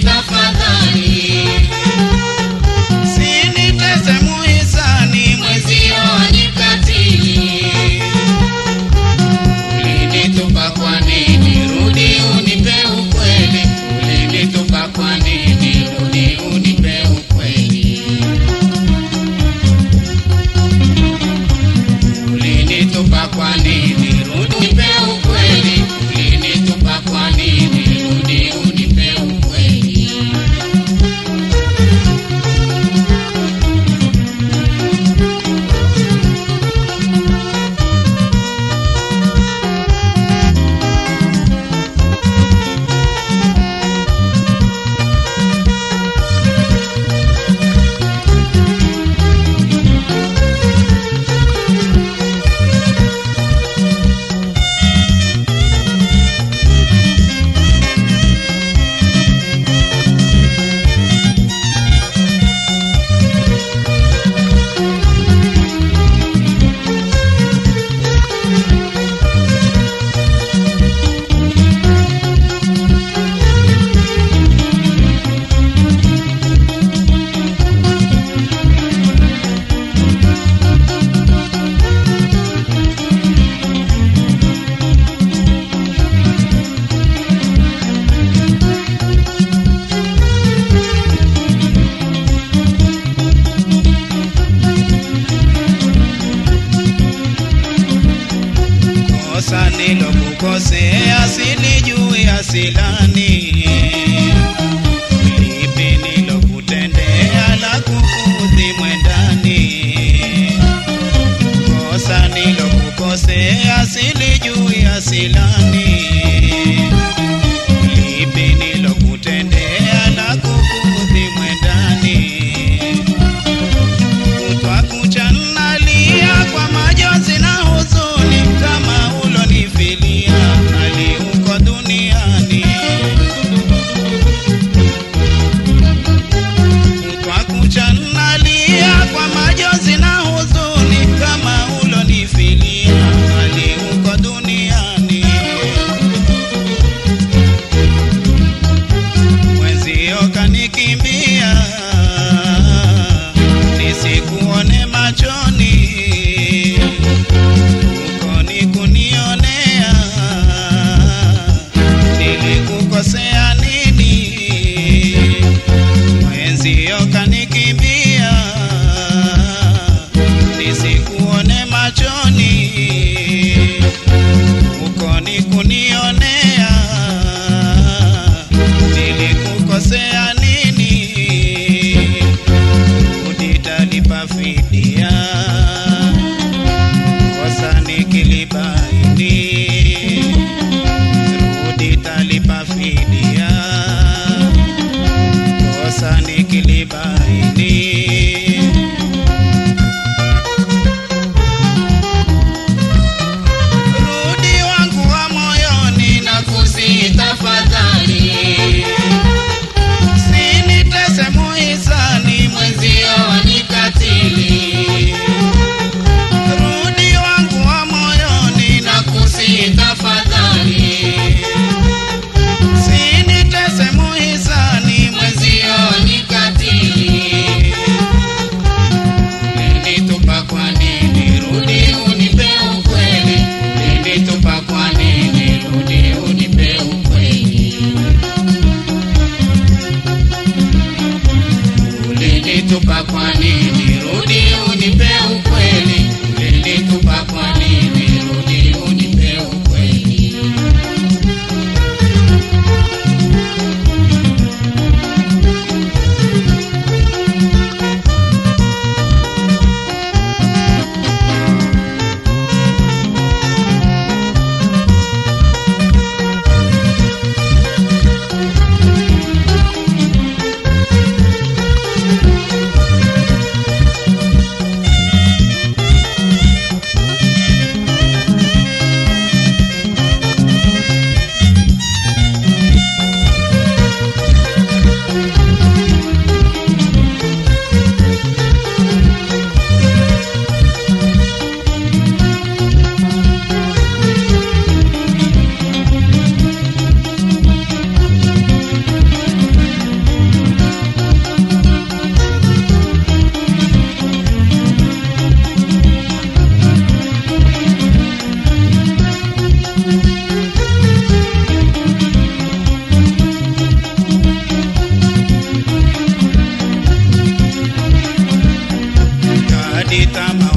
Enough. asile juu ya silani Itamar.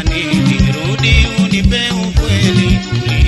amani, nirudi unipe ukweli.